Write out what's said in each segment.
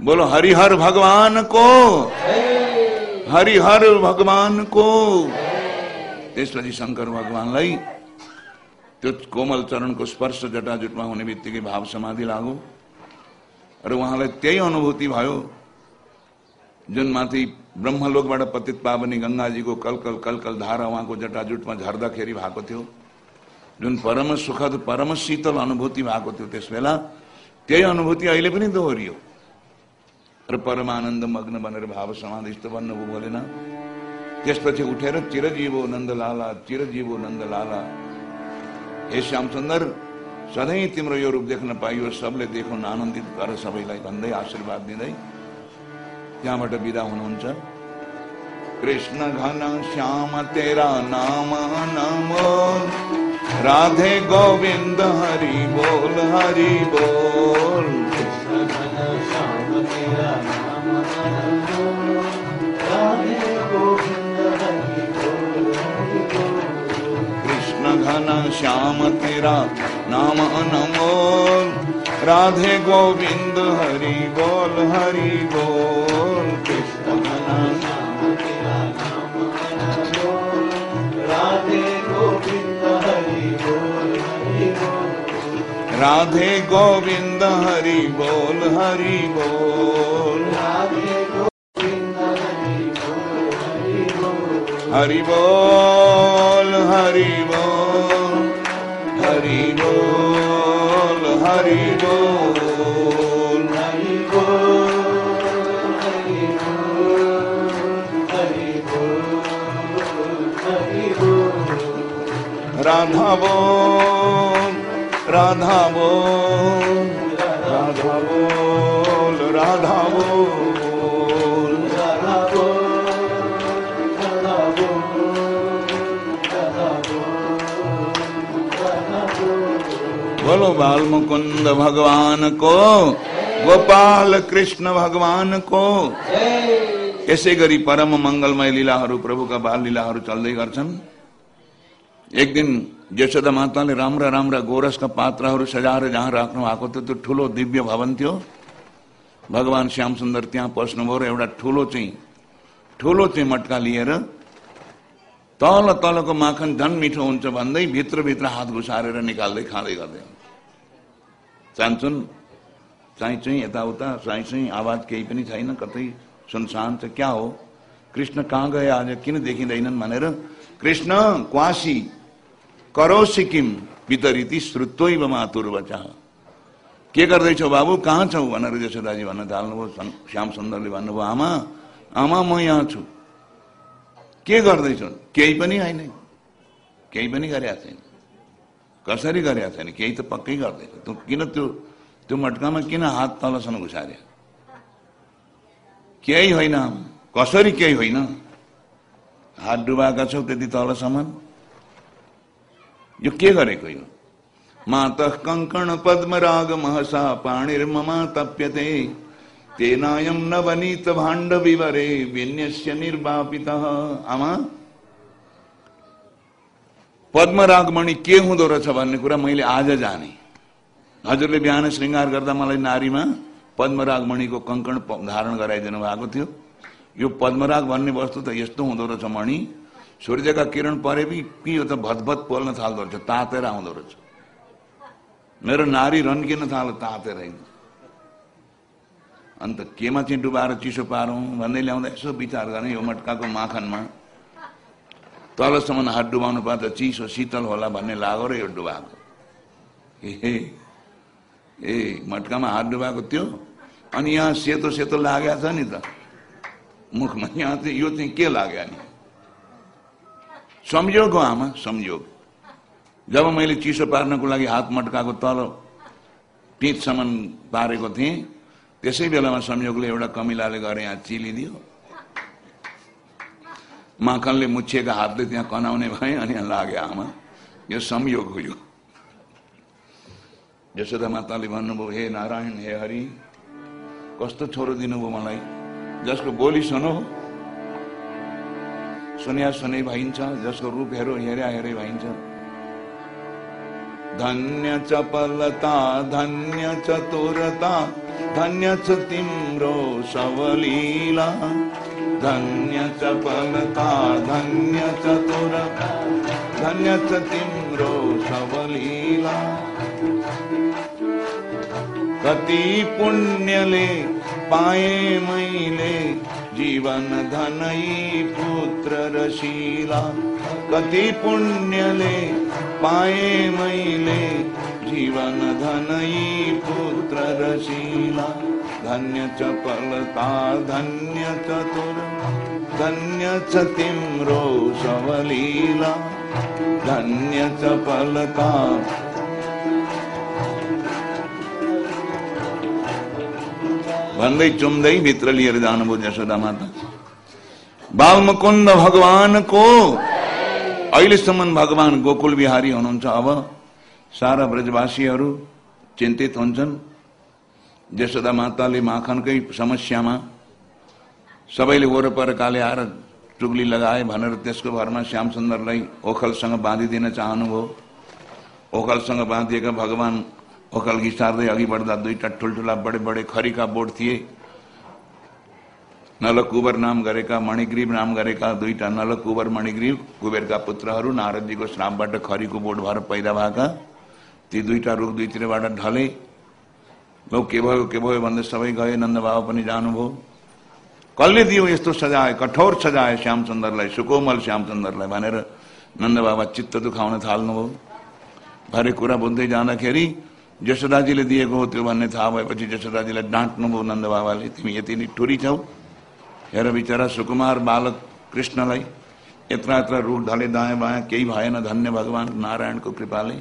बोलो, हरिहर भगवान को। हरिहर भगवान को। त्यसपछि शङ्कर भगवानलाई त्यो कोमल चरणको स्पर्श जटाजुटमा हुने बित्तिकै भाव समाधि लाग्यो र उहाँलाई त्यही अनुभूति भयो। जुन माथि ब्रह्मलोकबाट पतित पावनी गङ्गाजीको कलकल कलकल धारा उहाँको जटाजुटमा झर्दाखेरि भएको थियो। जुन परम सुखद, परम शीतल अनुभूति भएको थियो त्यस बेला त्यही अनुभूति अहिले पनि दोहोरियो। र परमानन्द मग्न बनेर भाव समाधिस्त बन्नुभयो बोलेन त्यसपछि उठेर चिरजीवो नन्दलाला चिरजीवो नन्दलाला हे श्याम सुन्दर सधैँ तिम्रो यो रूप देख्न पाइयो सबले देखुन आनन्दित गर सबैलाई भन्दै आशीर्वाद दिँदै त्यहाँबाट बिदा हुनुहुन्छ। कृष्ण घन श्याम तेरा नाम नमो राधे गोविंद हरि बोल हरि बोल। श्याम तेरा नाम अनमोल। राधे गोविंद हरि बोल हरि बोल। राधे गोविंद, हरि बोल हरि बोल। हरि बोल हरि बोल हरि बोल हरि बोल। हरि बोल राधा बोल। राधा बोल राधा बोल राधा बोल। बोलो बाल मुकुंद भगवान को, गोपाल कृष्ण भगवान को। यसै गरी परम मङ्गलमय लीलाहरू प्रभुका बाल लीलाहरू चल्दै गर्छन्। एक दिन यशोदा माताले राम्रा राम्रा गोरसका पात्रहरू सजाएर जहाँ राख्नु भएको थियो त्यो ठुलो दिव्य भवन थियो। भगवान श्याम सुन्दर त्यहाँ पस्नुभयो र एउटा ठुलो चाहिँ ठुलो चाहिँ मटका लिएर तल तलको माखन झन् मिठो हुन्छ भन्दै भित्रभित्र हात घुसारेर निकाल्दै खाँदै गर्दै। चाहन्छन् चाहिँ चाहिँ यताउता, चाहिँ चाहिँ आवाज़ केही पनि छैन, कतै सुनसान छ क्या हो? कृष्ण कहाँ गए आज? किन देखिँदैनन् भनेर? कृष्ण, क्वासी करो सिक्किम वितरिती श्रुत्वैव मातुर बचा के गर्दैछौ बाबु? कहाँ छौ? भनेर यशोदाजी भन्न थाल्नुभयो श्याम सुन्दरले भन्नुभयो आमा आमा म यहाँ छु। के गर्दैछौ केही पनि होइन। केही पनि गरेका छैन। कसरी गरेका छैन? केही त पक्कै गर्दैछ। तँ किन त्यो त्यो मटकामा किन हात तलसम्म घुसार्यो केही होइन। कसरी केही होइन? हात डुबाएका छौ त्यति तलसम्म? यो के गरेको यो? मात कङ्कण पद्मराग महसा पाणिर्ममा तप्यते तेनायम नवनीत भाण्ड विवरे विन्यस्य निर्वापित। आमा? पद्मरागमणि के हुँदो रहेछ भन्ने कुरा मैले आज जाने। हजुरले बिहान श्रृङ्गार गर्दा मलाई नारीमा पद्मरागमणिको कङ्कण धारण गराइदिनु भएको थियो। यो पद्मराग भन्ने वस्तु त यस्तो हुँदो रहेछ मणि। सूर्यका किरण परे पनि कि यो त भतभत पोल्न थाल्दो रहेछ तातेर आउँदो रहेछ मेरो नारी रन्किन थाल्यो तातेर अन्त केमा चाहिँ डुबाएर चिसो पारौँ भन्दै ल्याउँदा यसो विचार गर्ने यो मटकाको माखनमा। तलसम्म हात डुबाउनु पर्दा चिसो शीतल होला भन्ने लाग्यो र यो डुबाएको। ए ए मटकामा हात डुबाएको थियो अनि यहाँ सेतो सेतो लागेको छ नि त। मुखमा यहाँ चाहिँ यो चाहिँ के लाग्यो नि संयोग हो आमा संयोग। जब मैले चिसो पार्नको लागि हात मटकाको तल पिठसम्म पारेको थिएँ त्यसै बेलामा संयोगले एउटा कमिलाले गएर यहाँ चिलिदियो। माखनले मुछिएका हातले त्यहाँ कनाउने भए अनि लाग्यो आमा। यो संयोग हो यो। यशोदा माताले भन्नुभयो हे नारायण हे हरि कस्तो छोरो दिनुभयो मलाई। जसको बोली सुनो सुन्या सुनै भइन्छ जसको रूप हेरो हेर्या हेरे भइन्छ धन्य चपलता धन्य चतुरता धन्य छ तिम्रो सवलीला. धन्य चपलता धन्य चतुर धन्य छ तिम्रो सवलीला. कति पुण्यले पाए मैले जीवन धनै पुत्र रशीला कति पुण्यले पाए मैले जीवन धनै पुत्र रशीला धन्य धन्य चतुर धन्य च तिम्रो सवलीला धन्य चपलता भन्दै चुम्दै भित्र लिएर जानुभयो जसोदा माता। बाल मुकुन्द भगवानको अहिलेसम्म भगवान गोकुल बिहारी हुनुहुन्छ। अब सारा ब्रजवासीहरू चिन्तित हुन्छन्। जसोदा माताले माखनकै समस्यामा सबैले वरपरकाले आएर टुग्ली लगाए भनेर त्यसको भरमा श्याम सुन्दरलाई ओखलसँग बाँधिदिन चाहनुभयो। ओखलसँग बाँधिएका भगवान ओखल घिसार्दै अघि बढ्दा दुईटा ठुल्ठुला बडे बडे खरीका बोट थिए। नलकुबर नाम गरेका मणिग्रीव नाम गरेका दुईटा नलकुबर मणिग्रीव कुबेरका पुत्रहरू नारदजीको श्रापबाट खरीको बोट भएर पैदा भएका ती दुईटा रुख दुईतिरबाट ढले। लौ के भयो के भयो भन्दै सबै गए नन्द बाबा पनि जानुभयो कसले दियो यस्तो सजाय कठोर सजाय श्यामचन्दरलाई सुकोमल श्यामचन्दरलाई भनेर नन्द बाबा चित्त दुखाउन थाल्नुभयो भरे कुरा बुझ्दै जाँदाखेरि जसोदाजीले दिएको हो त्यो भन्ने थाहा भएपछि जसोदाजीलाई डाँट्नुभयो नन्द बाबाले तिमी यति नै ठुरी छौ। हेर बिचरा, सुकुमार, बालक, कृष्णलाई यत्र यत्र रुख ढले दायाँ बायाँ, केही भएन, धन्य भगवान, नारायणको कृपाले।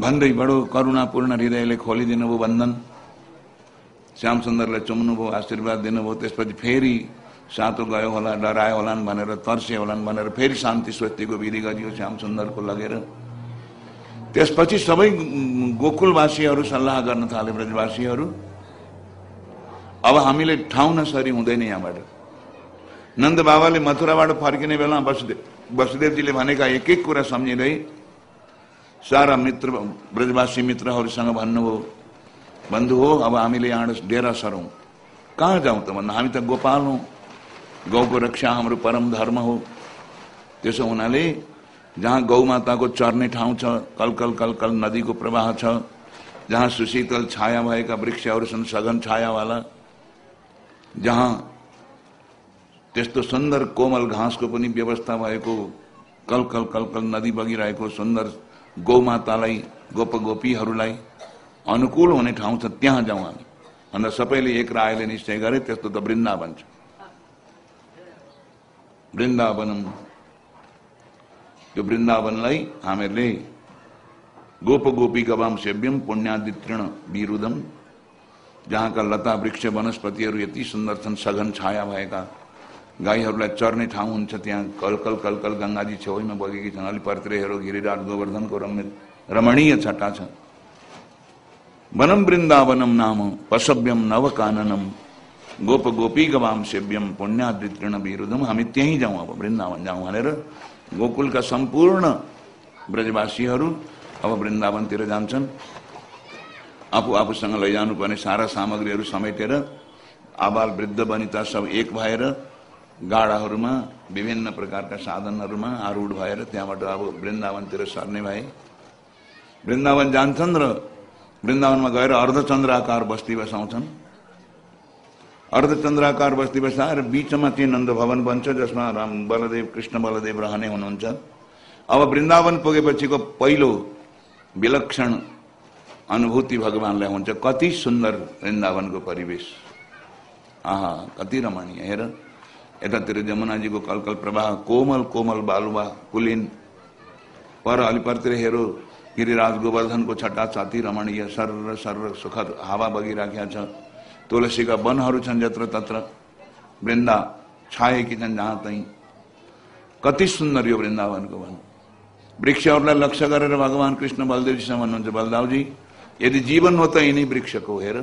भन्दै बडो करुणापूर्ण हृदयले खोलिदिनु भयो बन्धन श्याम सुन्दरलाई चुम्नुभयो, आशीर्वाद दिनुभयो, त्यसपछि फेरि सातो गयो होला, डरायो होलान् भनेर तर्से होलान् भनेर फेरि शान्ति, स्वस्तिको विधि गरियो श्याम सुन्दरको लगेर। त्यसपछि सबै गोकुलवासीहरू सल्लाह गर्न थाले ब्रजवासीहरू। अब हामीले ठाउँ नसरी हुँदैन यहाँबाट। नन्द बाबाले मथुराबाट फर्किने बेला वसुदेव वसुदेवजीले भनेका एक एक कुरा सम्झिँदै सारा मित्र ब्रजवासी मित्रहरूसँग भन्नुभयो बन्धु हो अब हामीले यहाँ डेरा सरौँ। कहाँ जाउँ त भन्दा हामी त गोपाल हौँ। गौको रक्षा हाम्रो परम धर्म हो। त्यसो हुनाले जहाँ गौ माताको चर्ने ठाउँ छ कलकल कलकल नदीको प्रवाह छ, जहाँ सुशीतल छाया भएका वृक्षहरू छन् सघन छायावाला जहाँ त्यस्तो सुन्दर कोमल घाँसको पनि व्यवस्था भएको कलकल कलकल नदी बगिरहेको सुन्दर गौमातालाई गोप गोपीहरूलाई अनुकूल हुने ठाउँ छ, त्यहाँ जाउँ हामी। अन्त सबैले एक रायले निश्चय गरे, त्यस्तो त वृन्दावन छ। वृन्दावनम त्यो वृन्दावनलाई हामीहरूले गोप गोपी गवाम सेव्यम पुण्यादि तृण विरुदम जहाँका लता वृक्ष वनस्पतिहरू यति सुन्दर छन्, सघन छाया भएका गाईहरूलाई चर्ने ठाउँ हुन्छ, त्यहाँ कलकल कलकल गङ्गाजी छेउमा बगेकी छन् अलि पर्तिरहरू गिरिराज गोवर्धनको रम्य रमणीय छटा छ वनम वृन्दावनम नाम पशव्यम नव काननम गोप गोपी गवाम सेव्यम पुण्याद्रि तृण विरुदम हामी त्यहीँ जाउँ अब वृन्दावन जाउँ भनेर गोकुलका सम्पूर्ण ब्रजवासीहरू अब वृन्दावनतिर जान्छन्। आफू आफूसँग लैजानु पर्ने सारा सामग्रीहरू समेटेर आबाल वृद्ध वनिता सब एक भएर गाडाहरूमा विभिन्न प्रकारका साधनहरूमा आरूढ भएर त्यहाँबाट अब वृन्दावनतिर सर्ने भए। वृन्दावन जान्छन् र वृन्दावनमा गएर अर्धचन्द्राकार बस्ती बसाउँछन्। अर्धचन्द्राकार बस्ती बसाएर बिचमा चाहिँ नन्द भवन बन्छ जसमा राम बलदेव कृष्ण बलदेव रहने हुनुहुन्छ। अब वृन्दावन पुगेपछिको पहिलो विलक्षण अनुभूति भगवान्लाई हुन्छ कति सुन्दर वृन्दावनको परिवेश। आहा कति रमणीय हेर। यतातिर जमुनाजीको कलकल प्रवाह कोमल कोमल बालुवा कुलिन। पर अलिपरतिर हेरो गिरिराज गोवर्धनको छट्टा छाती रमणीय सर्र सर्र सुखद हावा बगिराखेका छ। तुलसीका वनहरू छन् तत्र। वृन्दा छाएकी छन् जहाँ तहीँ कति सुन्दर यो वृन्दावनको वन। वृक्षहरूलाई लक्ष्य गरेर भगवान कृष्ण बलदेवजीसँग भन्नुहुन्छ बलदावजी यदि जीवन हो त यिनै वृक्षको हेर।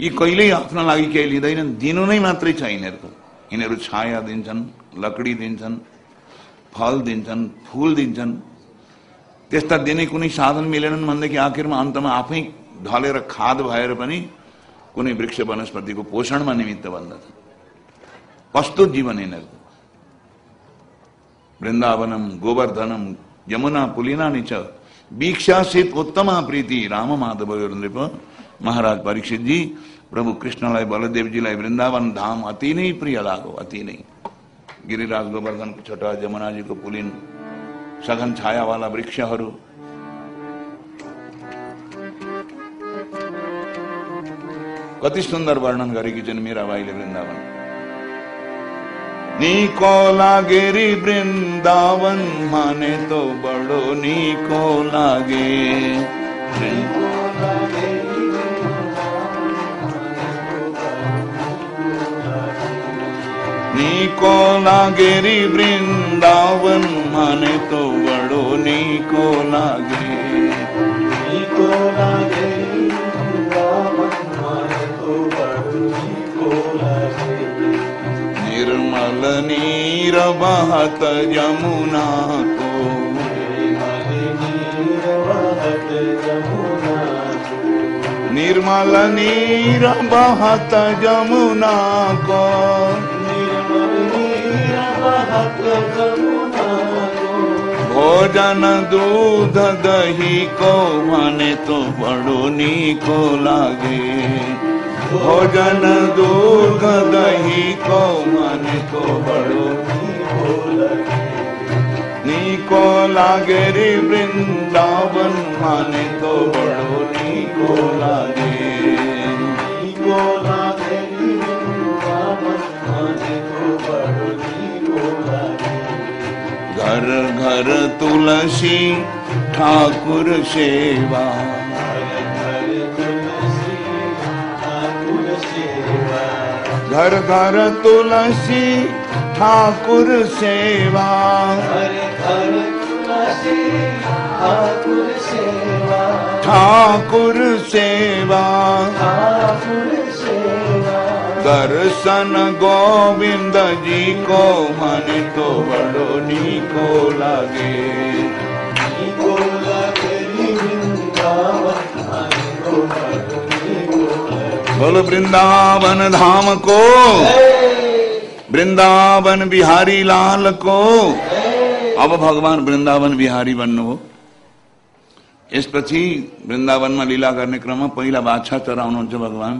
यी कहिल्यै आफ्ना लागि केही लिँदैनन्, दिनु नै मात्रै छ यिनीहरूको यिनीहरू छाया दिन्छन्, लकडी दिन्छन्, फल दिन्छन्, फुल दिन्छन्। त्यस्ता दिने कुनै साधन मिलेनन् भनेदेखि आखिरमा अन्तमा आफै ढलेर खाद भएर पनि कुनै वृक्ष वनस्पतिको पोषणमा निमित्त बन्दछ। कस्तो जीवन यिनीहरूको वृन्दावनम, गोवर्धनम, यमुना पुलिना छ वीक्षासित उत्तमा प्रीति राम माधव महाराज परीक्षित जी प्रभु कृष्णलाई, बलदेवजीलाई वृन्दावन धाम अति नै प्रिय लाग्यो, अति नै। गिरिराज गोवर्धनको छोटा जमुनाजीको पुलिन, सघन छायावाला वृक्षहरू कति सुन्दर वर्णन गरेकी छन् मीराबाईले वृन्दावन निको लागेरी वृन्दावन माने तो बडो निको लागे निको लागेरी वृन्दावन माने तो बडो निको लागे नीर बहत यमुना को। निर्मल नीर बहत यमुना को। भोजन दूध दही को माने तो बड़ो नीको लागे। भोजन दूध दही को माने तो बड़ो नीको लागे रे वृंदावन माने तो बड़ो नीको लागे घर घर तुलसी ठाकुर सेवा। घर घर तुलसी ठाकुर सेवा। ठाकुर सेवा, दर्शन गोविंद जी को मन तो बड़ो नीको लगे। बोलो, वृंदावन धाम को, वृंदावन बिहारी लाल को अब भगवान वृंदावन बिहारी बन्नु हो। यसपछि वृन्दावनमा लीला गर्ने क्रममा पहिला बाछा चराउनुहुन्छ भगवान।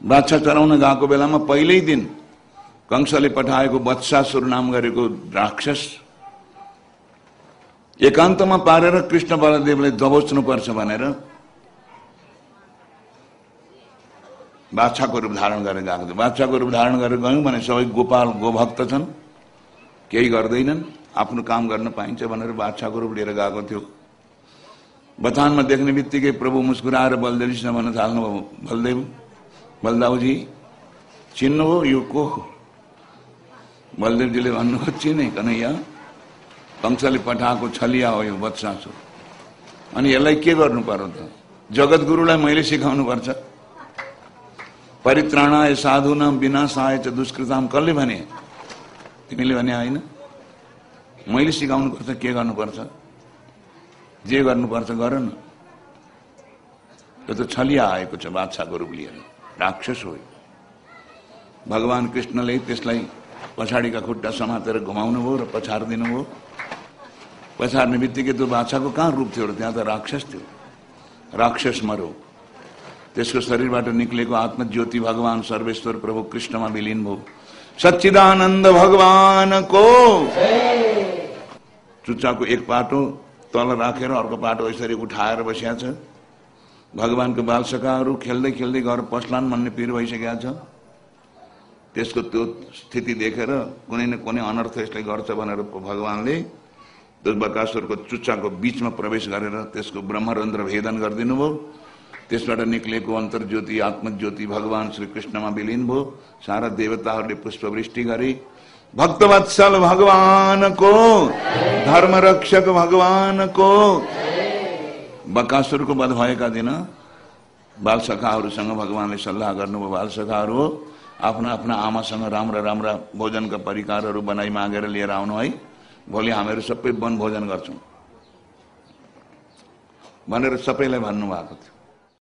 बाछा चराउन गएको बेलामा पहिल्यै दिन कंसले पठाएको वत्सासुर नाम गरेको राक्षस एकान्तमा पारेर कृष्ण बलदेवलाई दबोच्नुपर्छ भनेर बाछाको रूप धारण गरेर गएको थियो। बाछाको रूप धारण गरेर गयौँ भने सबै गोपाल गोभक्त छन्। केही गर्दैनन् आफ्नो काम गर्न पाइन्छ भनेर बाछाको रूप लिएर गएको थियो। बथानमा देख्ने बित्तिकै प्रभु मुस्कुराएर बलदेवजीसँग भन्न थाल्नुभयो बलदेव बलदाउजी चिन्नुभयो यो को हो? बलदेवजीले भन्नुभयो चिने कन्हैया कंसले पठाएको छलिया हो यो बत्सासु अनि यसलाई के गर्नु पर्यो त? जगत गुरुलाई मैले सिकाउनु पर्छ। परित्राणाय साधुनाम विनाशाय च दुष्कृताम कसले भने तिमीले भने होइन? मैले सिकाउनु पर्छ के गर्नुपर्छ? जे गर्नुपर्छ गर न। त्यो त छलिया आएको छ बादशाहको रूप लिएर राक्षस हो भगवान कृष्णले त्यसलाई पछाडिका खुट्टा समातेर घुमाउनु भयो र पछारिदिनु भयो पछार्ने बित्तिकै त्यो बाछाको कहाँ रूप थियो र त्यहाँ त राक्षस थियो। राक्षस मरो त्यसको शरीरबाट निक्लेको आत्मज्योति भगवान सर्वेश्वर प्रभु कृष्णमा विलिन भयो। सच्चिदानन्द भगवानको चुच्चाको एक पाटो तल राखेर अर्को पाटो यसरी उठाएर बसिया छ। भगवानको बालसकाहरू खेल्दै खेल्दै गएर पस्लान् भन्ने पिर भइसकेका छ। त्यसको त्यो स्थिति देखेर कुनै न कुनै अनर्थ यसले गर्छ भनेर भगवानले बकासुरको चुच्चाको बिचमा प्रवेश गरेर त्यसको ब्रह्मरन्ध्र भेदन गरिदिनु भयो त्यसबाट निक्लेको अन्तर्ज्योति आत्मज्योति, भगवान श्री कृष्णमा विलिन भयो सारा देवताहरूले पुष्पवृष्टि गरे भक्तवत्सल भगवानको धर्मरक्षक भगवानको बकासुरको वध भएका दिन। बालसखाहरूसँग भगवानले सल्लाह गर्नुभयो बालसखाहरू, आफ्ना आफ्ना आमासँग राम्रा राम्रा भोजनका परिकारहरू बनाइ मागेर लिएर आउनु है। भोलि हामीहरू सबै वन भोजन गर्छौँ। भनेर सबैलाई भन्नुभएको थियो।